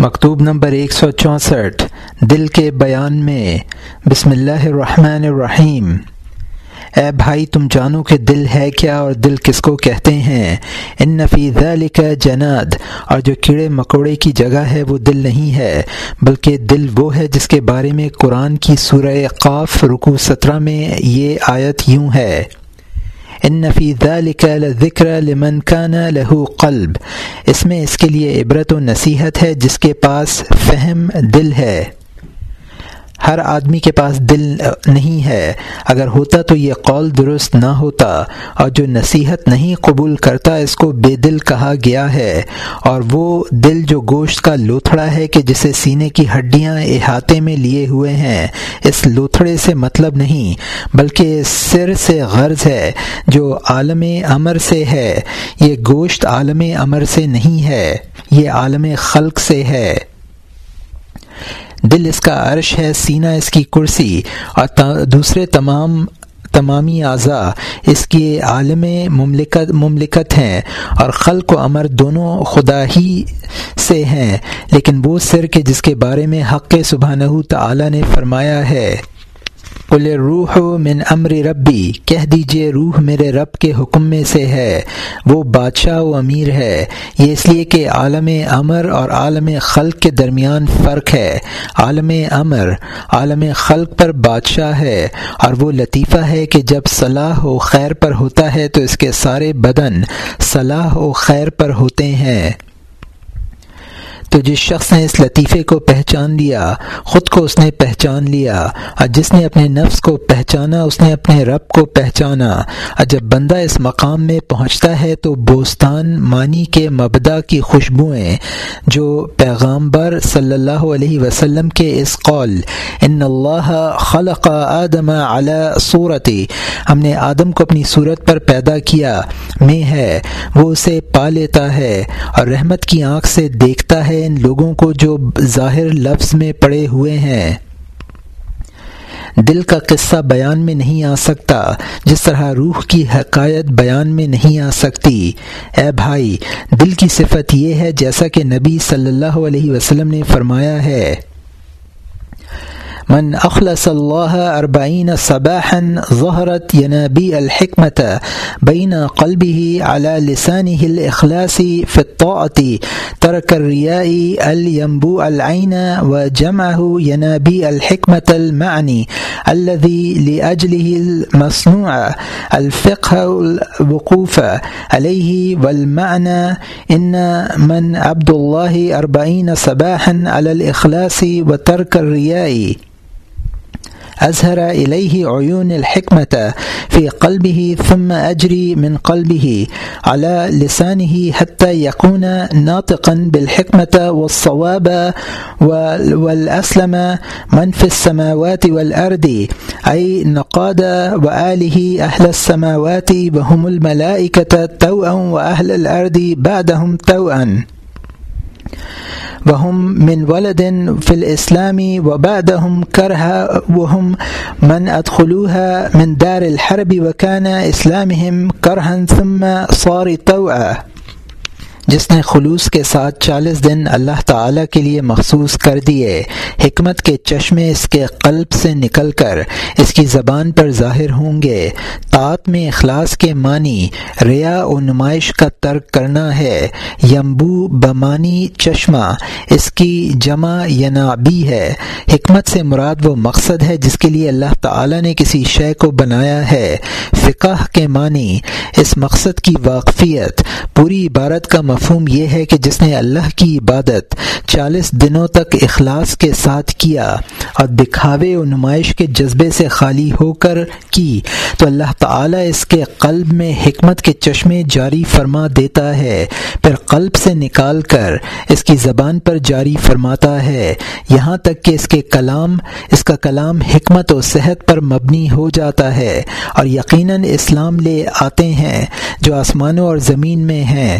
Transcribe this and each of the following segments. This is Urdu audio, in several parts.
مکتوب نمبر ایک سو چونسٹھ، دل کے بیان میں۔ بسم اللہ الرحمن الرحیم۔ اے بھائی، تم جانو کہ دل ہے کیا اور دل کس کو کہتے ہیں؟ ان نفی ذلك جناد۔ اور جو کیڑے مکوڑے کی جگہ ہے، وہ دل نہیں ہے، بلکہ دل وہ ہے جس کے بارے میں قرآن کی سورہ قاف رکو سترہ میں یہ آیت یوں ہے۔ ان نفی ذلك ذکر لمن کان له قلب۔ اس میں اس کے لیے عبرت و نصیحت ہے جس کے پاس فہم دل ہے۔ ہر آدمی کے پاس دل نہیں ہے۔ اگر ہوتا تو یہ قول درست نہ ہوتا اور جو نصیحت نہیں قبول کرتا، اس کو بے دل کہا گیا ہے۔ اور وہ دل جو گوشت کا لوتھڑا ہے کہ جسے سینے کی ہڈیاں احاطے میں لیے ہوئے ہیں، اس لوتھڑے سے مطلب نہیں، بلکہ سر سے غرض ہے جو عالم امر سے ہے۔ یہ گوشت عالم امر سے نہیں ہے، یہ عالم خلق سے ہے۔ دل اس کا عرش ہے، سینہ اس کی کرسی، اور دوسرے تمام، تمامی اعضاء اس کی عالم مملکت مملکت ہیں، اور خلق و امر دونوں خدا ہی سے ہیں، لیکن وہ سر کے جس کے بارے میں حق سبحانہ تعالی نے فرمایا ہے۔ قل روح من امر ربی، کہہ دیجیے روح میرے رب کے حکم میں سے ہے، وہ بادشاہ و امیر ہے۔ یہ اس لیے کہ عالم امر اور عالم خلق کے درمیان فرق ہے۔ عالم امر، عالم خلق پر بادشاہ ہے اور وہ لطیفہ ہے کہ جب صلاح و خیر پر ہوتا ہے تو اس کے سارے بدن صلاح و خیر پر ہوتے ہیں۔ تو جس شخص نے اس لطیفے کو پہچان لیا، خود کو اس نے پہچان لیا، اور جس نے اپنے نفس کو پہچانا، اس نے اپنے رب کو پہچانا۔ اور جب بندہ اس مقام میں پہنچتا ہے تو بوستان مانی کے مبدا کی خوشبوئیں، جو پیغامبر صلی اللہ علیہ وسلم کے اس قول، ان اللہ خلق آدم اعلی صورتی ہم نے آدم کو اپنی صورت پر پیدا کیا، میں ہے، وہ اسے پا لیتا ہے، اور رحمت کی آنکھ سے دیکھتا ہے ان لوگوں کو جو ظاہر لفظ میں پڑے ہوئے ہیں۔ دل کا قصہ بیان میں نہیں آ سکتا، جس طرح روح کی حقائق بیان میں نہیں آ سکتی۔ اے بھائی، دل کی صفت یہ ہے جیسا کہ نبی صلی اللہ علیہ وسلم نے فرمایا ہے۔ من اخلص الله أربعين صباحا ظهرت ينابيع الحكمة بين قلبه على لسانه الإخلاص في الطاعة، ترك الرياء الينبوع العين وجمعه ينابيع الحكمة المعني الذي لأجله المصنوع، الفقه الوقوف عليه والمعنى إن من عبد الله أربعين صباحا على الإخلاص وترك الرياء. أظهر إليه عيون الحكمة في قلبه، ثم أجري من قلبه على لسانه حتى يكون ناطقا بالحكمة والصواب والأسلم من في السماوات والأرض، أي نقاد وآله أهل السماوات، وهم الملائكة توأا وأهل الأرض بعدهم توأا وهم من ولد في الإسلام وبعدهم كرها وهم من أدخلوها من دار الحرب وكان إسلامهم كرها ثم صار طوعا جس نے خلوص کے ساتھ چالیس دن اللہ تعالی کے لیے مخصوص کر دیے، حکمت کے چشمے اس کے قلب سے نکل کر اس کی زبان پر ظاہر ہوں گے۔ طاعت میں اخلاص کے معنی ریا و نمائش کا ترک کرنا ہے۔ یمبو بمانی چشمہ اس کی جمع ینابی ہے۔ حکمت سے مراد وہ مقصد ہے جس کے لیے اللہ تعالی نے کسی شے کو بنایا ہے۔ فقہ کے معنی اس مقصد کی واقفیت، پوری عبارت کا مفہوم یہ ہے کہ جس نے اللہ کی عبادت چالیس دنوں تک اخلاص کے ساتھ کیا اور دکھاوے و نمائش کے جذبے سے خالی ہو کر کی، تو اللہ تعالی اس کے قلب میں حکمت کے چشمے جاری فرما دیتا ہے، پھر قلب سے نکال کر اس کی زبان پر جاری فرماتا ہے۔ یہاں تک کہ اس کے کلام، اس کا کلام حکمت و صحت پر مبنی ہو جاتا ہے اور یقیناً اسلام لے آتے ہیں جو آسمانوں اور زمین میں ہیں۔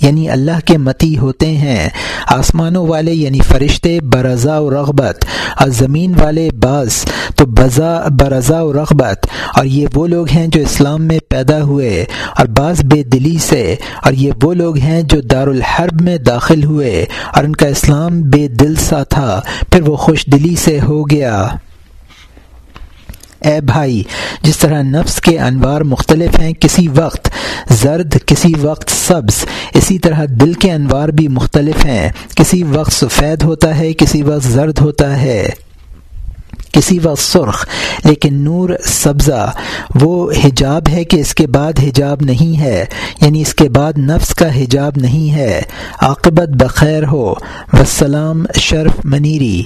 یعنی اللہ کے متی ہوتے ہیں۔ آسمانوں والے یعنی فرشتے برضا و رغبت، اور زمین والے بعض تو بزا برضا و رغبت۔ اور یہ وہ لوگ ہیں جو اسلام میں پیدا ہوئے، اور بعض بے دلی سے۔ اور یہ وہ لوگ ہیں جو دارالحرب میں داخل ہوئے، اور ان کا اسلام بے دل سا تھا، پھر وہ خوش دلی سے ہو گیا۔ اے بھائی، جس طرح نفس کے انوار مختلف ہیں، کسی وقت زرد کسی وقت سبز، اسی طرح دل کے انوار بھی مختلف ہیں۔ کسی وقت سفید ہوتا ہے، کسی وقت زرد ہوتا ہے۔ کسی وقت سرخ، لیکن نور سبزہ۔ وہ حجاب ہے کہ اس کے بعد حجاب نہیں ہے یعنی اس کے بعد نفس کا حجاب نہیں ہے۔ عاقبت بخیر ہو۔ وسلام شرف منیری۔